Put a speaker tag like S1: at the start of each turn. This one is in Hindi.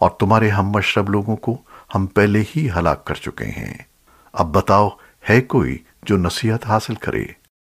S1: और तुम्हारे हम मशरब लोगों को हम पहले ही हलाक कर चुके हैं। अब बताओ, है कोई जो नसीहत हासिल करे?